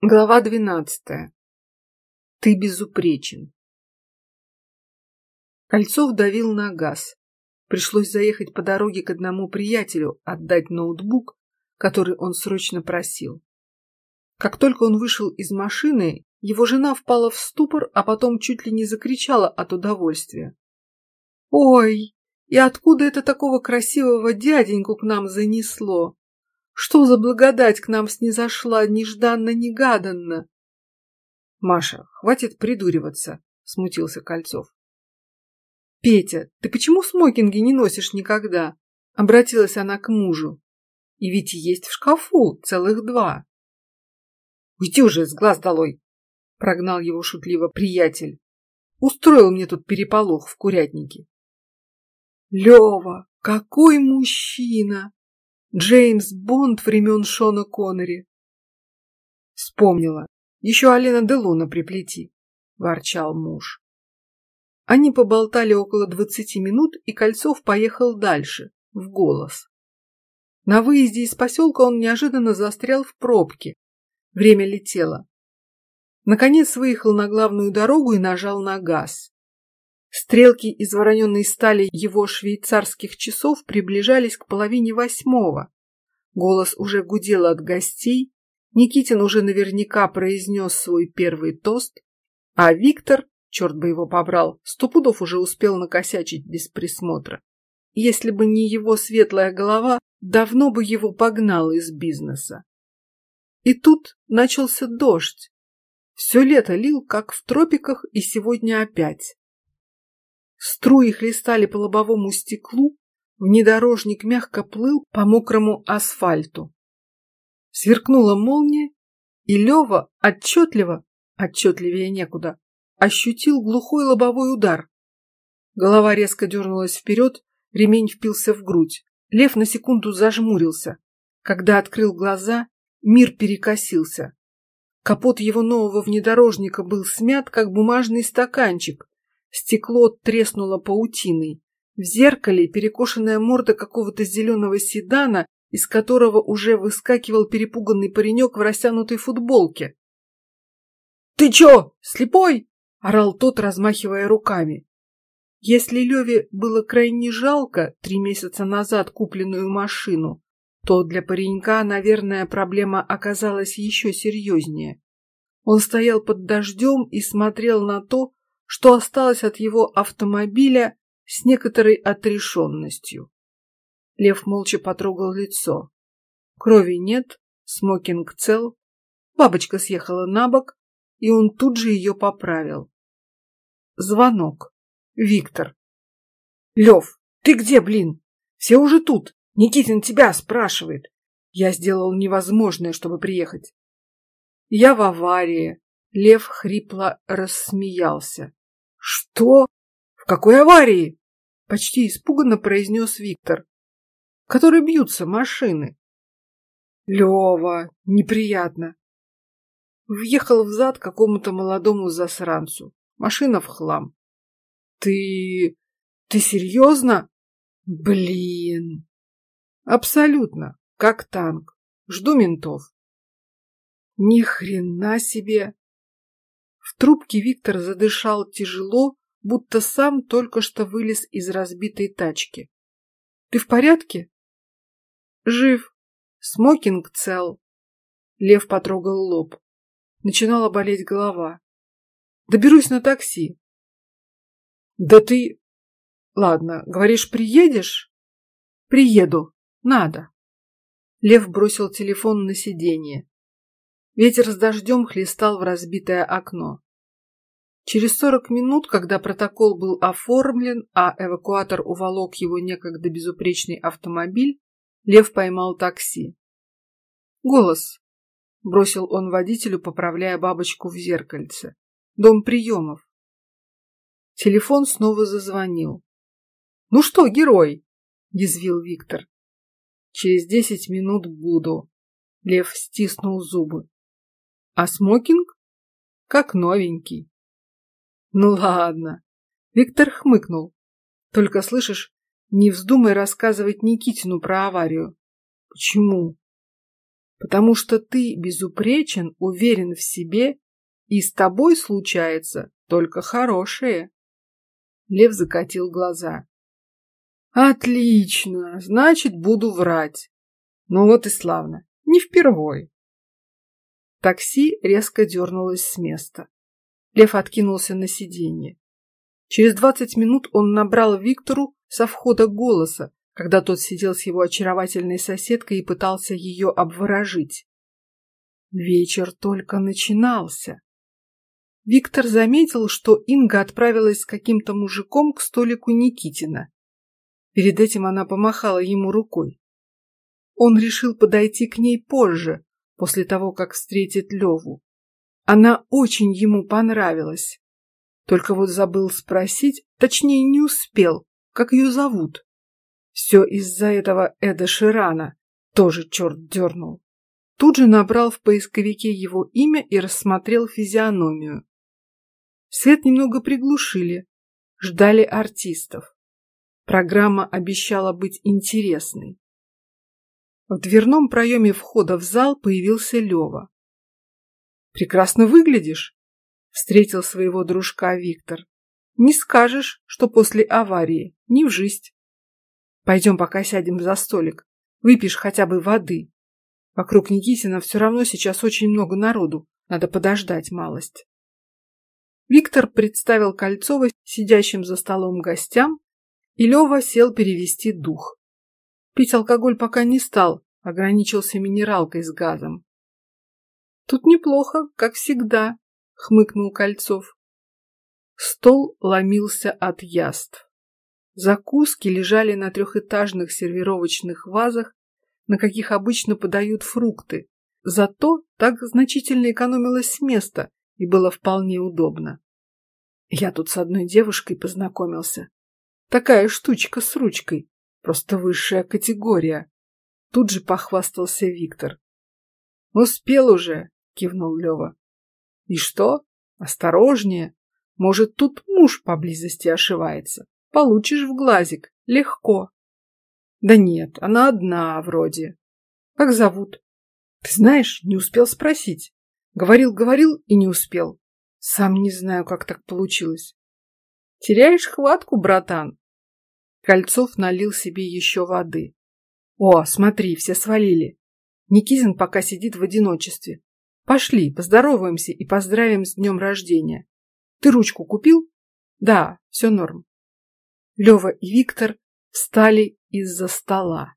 Глава двенадцатая. Ты безупречен. Кольцов давил на газ. Пришлось заехать по дороге к одному приятелю, отдать ноутбук, который он срочно просил. Как только он вышел из машины, его жена впала в ступор, а потом чуть ли не закричала от удовольствия. «Ой, и откуда это такого красивого дяденьку к нам занесло? Что за благодать к нам снизошла нежданно-негаданно? Маша, хватит придуриваться, смутился Кольцов. Петя, ты почему смокинги не носишь никогда? Обратилась она к мужу. И ведь есть в шкафу целых два. Уйди уже с глаз долой, прогнал его шутливо приятель. Устроил мне тут переполох в курятнике. Лева, какой мужчина! Джеймс Бонд времен Шона Коннери. Вспомнила. Еще Алена Делуна приплети, ворчал муж. Они поболтали около двадцати минут, и Кольцов поехал дальше, в голос. На выезде из поселка он неожиданно застрял в пробке. Время летело. Наконец выехал на главную дорогу и нажал на газ. Стрелки из вороненной стали его швейцарских часов приближались к половине восьмого. Голос уже гудел от гостей, Никитин уже наверняка произнес свой первый тост, а Виктор, черт бы его побрал, сто пудов уже успел накосячить без присмотра. Если бы не его светлая голова, давно бы его погнал из бизнеса. И тут начался дождь. Все лето лил, как в тропиках, и сегодня опять. Струи хлестали по лобовому стеклу, внедорожник мягко плыл по мокрому асфальту. Сверкнула молния, и Лева отчетливо, отчетливее некуда, ощутил глухой лобовой удар. Голова резко дернулась вперед, ремень впился в грудь. Лев на секунду зажмурился. Когда открыл глаза, мир перекосился. Капот его нового внедорожника был смят, как бумажный стаканчик, Стекло треснуло паутиной. В зеркале перекошенная морда какого-то зеленого седана, из которого уже выскакивал перепуганный паренек в растянутой футболке. «Ты чё, слепой?» — орал тот, размахивая руками. Если Леве было крайне жалко три месяца назад купленную машину, то для паренька, наверное, проблема оказалась еще серьезнее. Он стоял под дождем и смотрел на то, что осталось от его автомобиля с некоторой отрешенностью. Лев молча потрогал лицо. Крови нет, смокинг цел, бабочка съехала на бок, и он тут же ее поправил. Звонок. Виктор. Лев, ты где, блин? Все уже тут. Никитин тебя спрашивает. Я сделал невозможное, чтобы приехать. Я в аварии. Лев хрипло рассмеялся. Что? В какой аварии? Почти испуганно произнес Виктор. В которой бьются машины. Лева, неприятно. Въехал в зад какому-то молодому засранцу. Машина в хлам. Ты... ты серьезно? Блин. Абсолютно. Как танк. Жду ментов. Ни хрена себе. В трубке Виктор задышал тяжело, будто сам только что вылез из разбитой тачки. Ты в порядке? Жив. Смокинг цел. Лев потрогал лоб. Начинала болеть голова. Доберусь на такси. Да ты... Ладно, говоришь, приедешь? Приеду. Надо. Лев бросил телефон на сиденье. Ветер с дождем хлестал в разбитое окно. Через сорок минут, когда протокол был оформлен, а эвакуатор уволок его некогда безупречный автомобиль, Лев поймал такси. «Голос!» — бросил он водителю, поправляя бабочку в зеркальце. «Дом приемов». Телефон снова зазвонил. «Ну что, герой?» — язвил Виктор. «Через десять минут буду». Лев стиснул зубы. А смокинг? Как новенький. Ну ладно. Виктор хмыкнул. Только слышишь, не вздумай рассказывать Никитину про аварию. Почему? потому что ты безупречен, уверен в себе, и с тобой случается только хорошее. Лев закатил глаза. Отлично, значит, буду врать. Ну вот и славно, не впервой. Такси резко дернулось с места. Лев откинулся на сиденье. Через двадцать минут он набрал Виктору со входа голоса, когда тот сидел с его очаровательной соседкой и пытался ее обворожить. Вечер только начинался. Виктор заметил, что Инга отправилась с каким-то мужиком к столику Никитина. Перед этим она помахала ему рукой. Он решил подойти к ней позже, после того, как встретит Леву. Она очень ему понравилась. Только вот забыл спросить, точнее не успел, как ее зовут. Все из-за этого Эда Ширана, тоже черт дернул. Тут же набрал в поисковике его имя и рассмотрел физиономию. Свет немного приглушили, ждали артистов. Программа обещала быть интересной. В дверном проеме входа в зал появился Лева. Прекрасно выглядишь, встретил своего дружка Виктор. Не скажешь, что после аварии, не в жизнь. Пойдем пока сядем за столик, выпьешь хотя бы воды. Вокруг Никитина все равно сейчас очень много народу, надо подождать малость. Виктор представил Кольцова сидящим за столом гостям, и Лева сел перевести дух. Пить алкоголь пока не стал, ограничился минералкой с газом. Тут неплохо, как всегда, хмыкнул Кольцов. Стол ломился от яств. Закуски лежали на трехэтажных сервировочных вазах, на каких обычно подают фрукты. Зато так значительно экономилось места и было вполне удобно. Я тут с одной девушкой познакомился. Такая штучка с ручкой, просто высшая категория. Тут же похвастался Виктор. Успел уже, кивнул Лева. И что? Осторожнее. Может, тут муж поблизости ошивается. Получишь в глазик. Легко. Да нет, она одна вроде. Как зовут? Ты знаешь, не успел спросить. Говорил, говорил и не успел. Сам не знаю, как так получилось. Теряешь хватку, братан. Кольцов налил себе еще воды. О, смотри, все свалили. Никизин пока сидит в одиночестве. Пошли, поздороваемся и поздравим с днем рождения. Ты ручку купил? Да, все норм. Лева и Виктор встали из-за стола.